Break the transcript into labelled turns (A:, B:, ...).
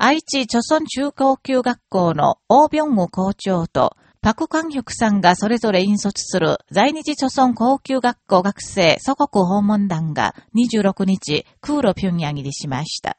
A: 愛知著村中高級学校のオービョン校長と、パク・カンヒョクさんがそれぞれ引率する在日著村高級学校学生祖国訪問団が26日、空路ピュ平壌入りしました。